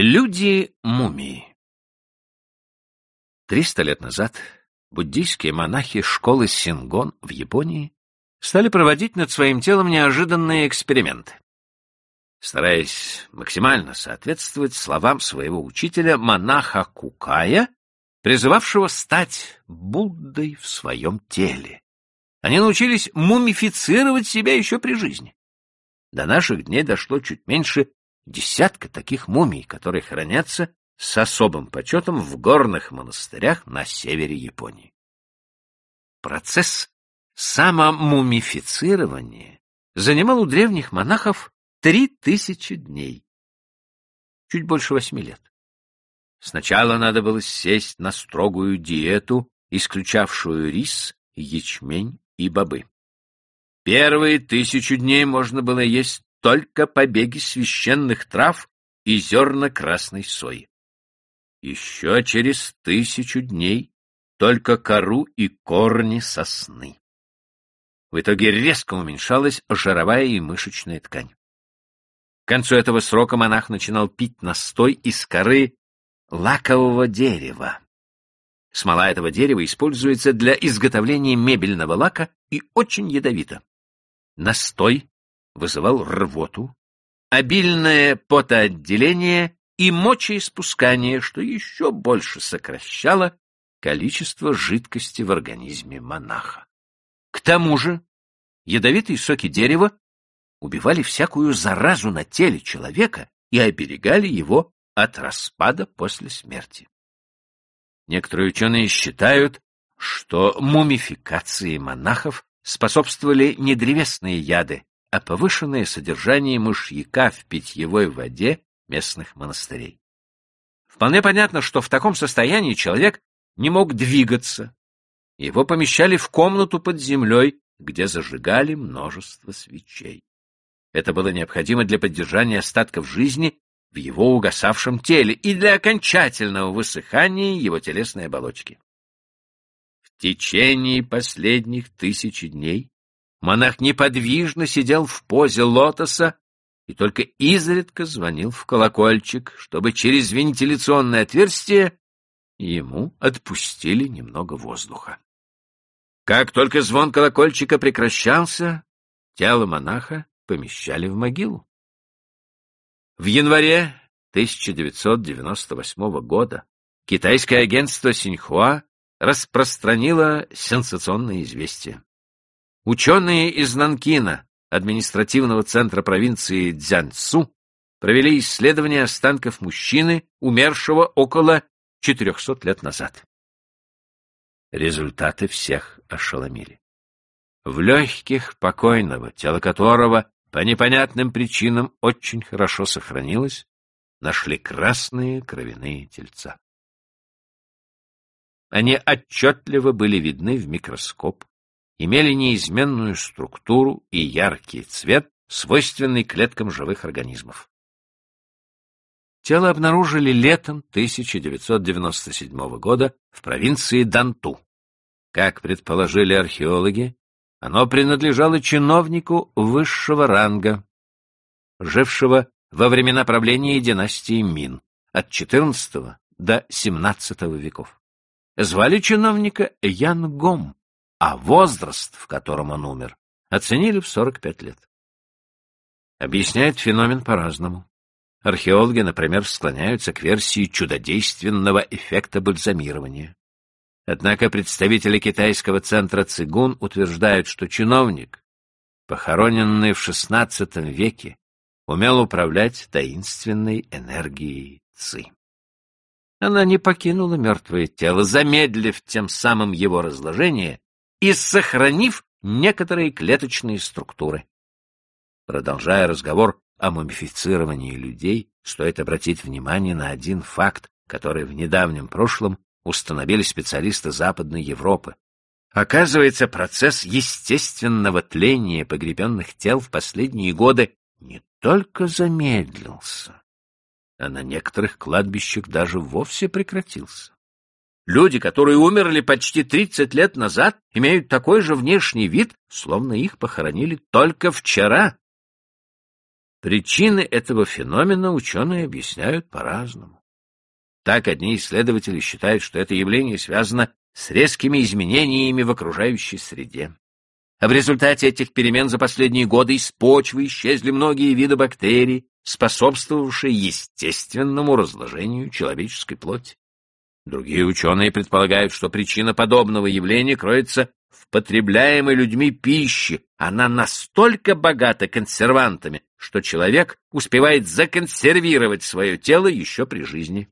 Люди-мумии Триста лет назад буддийские монахи школы Сингон в Японии стали проводить над своим телом неожиданные эксперименты. Стараясь максимально соответствовать словам своего учителя, монаха Кукая, призывавшего стать Буддой в своем теле. Они научились мумифицировать себя еще при жизни. До наших дней дошло чуть меньше десятка таких мумий, которые хранятся с особым почетом в горных монастырях на севере Японии. Процесс самомумифицирования занимал у древних монахов три тысячи дней, чуть больше восьми лет. Сначала надо было сесть на строгую диету, исключавшую рис, ячмень и бобы. Первые тысячу дней можно было есть только побеги священных трав и зерна красной сои. Еще через тысячу дней только кору и корни сосны. В итоге резко уменьшалась жировая и мышечная ткань. К концу этого срока монах начинал пить настой из коры лакового дерева. Смола этого дерева используется для изготовления мебельного лака и очень ядовита. Настой вызывал рвоту, обильное потоотделение и мочеиспускание, что еще больше сокращало количество жидкости в организме монаха. К тому же ядовитые соки дерева убивали всякую заразу на теле человека и оберегали его от распада после смерти. Некоторые ученые считают, что мумификации монахов способствовали не древесные яды, а повышенное содержание мышьяка в питьевой воде местных монастырей. Вполне понятно, что в таком состоянии человек не мог двигаться. Его помещали в комнату под землей, где зажигали множество свечей. Это было необходимо для поддержания остатков жизни в его угасавшем теле и для окончательного высыхания его телесной оболочки. В течение последних тысячи дней монах неподвижно сидел в позе лотоса и только изредка звонил в колокольчик, чтобы через вентиляционное отверстие ему отпустили немного воздуха. Как только звон колокольчика прекращался, тело монаха помещали в могилу. В январе 1998 года китайское агентство Синьхуа распространило сенсационное известие. Ученые из Нанкина, административного центра провинции Цзянцу, провели исследование останков мужчины, умершего около 400 лет назад. Результаты всех ошеломили. В легких покойного, тело которого по непонятным причинам очень хорошо сохранилось, нашли красные кровяные тельца. Они отчетливо были видны в микроскоп, имели неизменную структуру и яркий цвет, свойственный клеткам живых организмов. Тело обнаружили летом 1997 года в провинции Данту. Как предположили археологи, оно принадлежало чиновнику высшего ранга, жившего во времена правления династии Мин от XIV до XVII веков. Звали чиновника Ян Гом, а возраст, в котором он умер, оценили в 45 лет. Объясняет феномен по-разному. Археологи, например, склоняются к версии чудодейственного эффекта бальзамирования. Однако представители китайского центра Цигун утверждают, что чиновник, похороненный в XVI веке, умел управлять таинственной энергией Ци. Она не покинула мертвое тело, замедлив тем самым его разложение и сохранив некоторые клеточные структуры. Продолжая разговор о мумифицировании людей, стоит обратить внимание на один факт, который в недавнем прошлом установили специалисты Западной Европы. Оказывается, процесс естественного тления погребенных тел в последние годы не только замедлился, а на некоторых кладбищах даже вовсе прекратился. Люди, которые умерли почти 30 лет назад, имеют такой же внешний вид, словно их похоронили только вчера. Причины этого феномена ученые объясняют по-разному. Так одни исследователи считают, что это явление связано с резкими изменениями в окружающей среде. А в результате этих перемен за последние годы из почвы исчезли многие виды бактерий, способствовавшие естественному разложению человеческой плоти. Другие ученые предполагают, что причина подобного явления кроется в потребляемой людьми пище. Она настолько богата консервантами, что человек успевает законсервировать свое тело еще при жизни.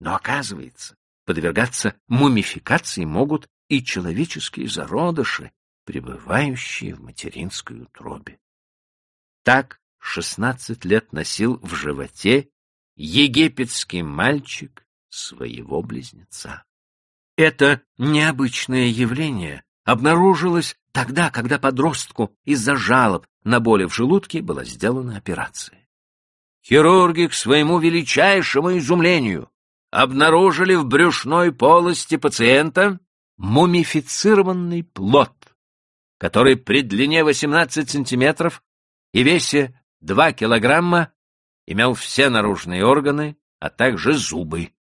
Но оказывается, подвергаться мумификации могут и человеческие зародыши, пребывающие в материнской утробе. Так шестнадцать лет носил в животе египетский мальчик своего близнеца. Это необычное явление обнаружилось тогда, когда подростку из-за жалоб на боли в желудке была сделана операция. Хирурги к своему величайшему изумлению обнаружили в брюшной полости пациента мумифицированный плод, который при длине 18 сантиметров и весе 2 килограмма имел все наружные органы, а также зубы.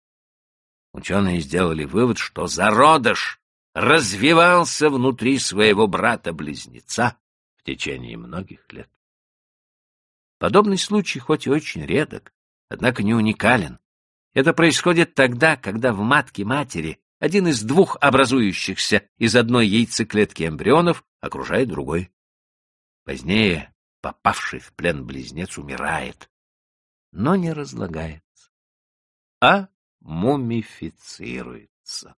Ученые сделали вывод, что зародыш развивался внутри своего брата-близнеца в течение многих лет. Подобный случай хоть и очень редок, однако не уникален. Это происходит тогда, когда в матке матери один из двух образующихся из одной яйцеклетки эмбрионов окружает другой. Позднее попавший в плен близнец умирает, но не разлагается, а мумифицируется.